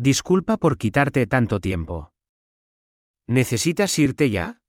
Disculpa por quitarte tanto tiempo. ¿Necesitas irte ya?